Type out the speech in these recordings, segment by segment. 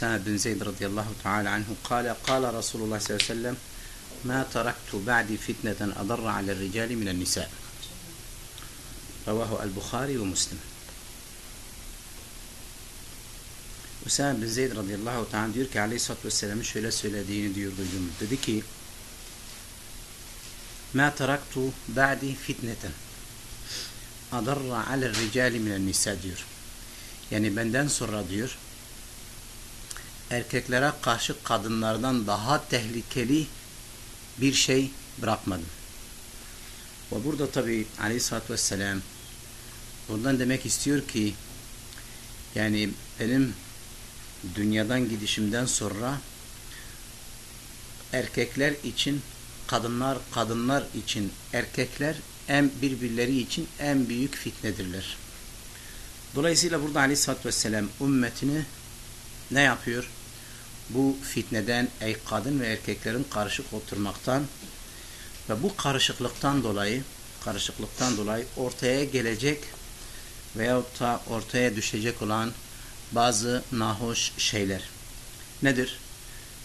أسامة بن زيد رضي الله تعالى عنه قال قال رسول الله صلى الله عليه وسلم ما تركت بعدي فتنة أضر على الرجال من النساء رواه البخاري ومسلم Usame bin Zeyd radıyallahu ta'ala diyor ki aleyhissalatü vesselam'ın şöyle söylediğini diyor duydum. Dedi ki Ma taraktu ba'di fitneten adarra alel ricali minen nisa diyor. Yani benden sonra diyor erkeklere karşı kadınlardan daha tehlikeli bir şey bırakmadım. Ve burada tabi aleyhissalatü vesselam bundan demek istiyor ki yani benim dünyadan gidişimden sonra erkekler için kadınlar kadınlar için erkekler en birbirleri için en büyük fitnedirler. Dolayısıyla burada Aleyhisselatü Vesselam ümmetini ne yapıyor? Bu fitneden ey kadın ve erkeklerin karışık oturmaktan ve bu karışıklıktan dolayı karışıklıktan dolayı ortaya gelecek veyahut da ortaya düşecek olan bazı nahoş şeyler. Nedir?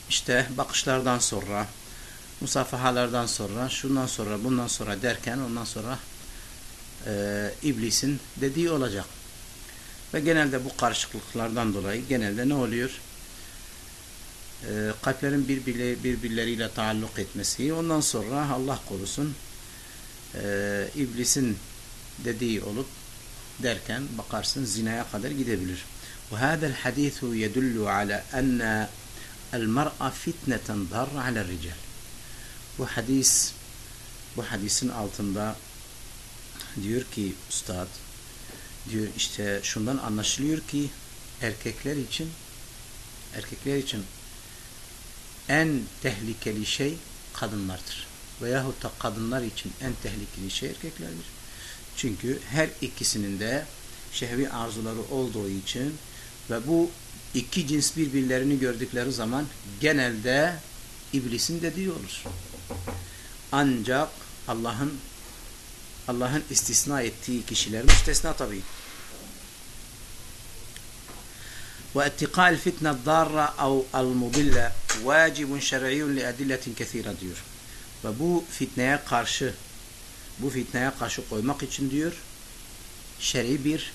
İşte bakışlardan sonra, musafahalardan sonra, şundan sonra, bundan sonra derken ondan sonra e, iblisin dediği olacak. Ve genelde bu karışıklıklardan dolayı genelde ne oluyor? E, kalplerin birbirle, birbirleriyle taalluk etmesi. Ondan sonra Allah korusun e, iblisin dediği olup derken bakarsın zinaya kadar gidebilir. وهذا الحديث يدل على أن المرأة فتنة ضارة على الرجال bu hadis bu hadisin altında diyor ki ustad diyor işte şundan anlaşılıyor ki erkekler için erkekler için en tehlikeli şey kadınlardır. Veyahut da kadınlar için en tehlikeli şey erkeklerdir. Çünkü her ikisinin de şehvi arzuları olduğu için ve bu iki cins birbirlerini gördükleri zaman genelde iblisin dediği olur. Ancak Allah'ın Allah'ın istisna ettiği kişiler müstesna tabii. واتقاء الفتنة الضارة أو المضلة واجب شرعي لأدلة كثيرة diyor. Ve bu fitneye karşı bu fitneye karşı koymak için diyor şer'i bir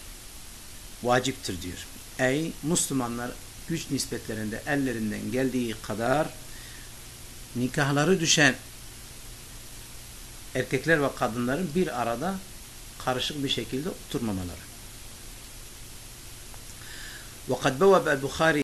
vaciptir diyor. Ey Müslümanlar güç nispetlerinde ellerinden geldiği kadar nikahları düşen erkekler ve kadınların bir arada karışık bir şekilde oturmamaları. وقد بوب البخاري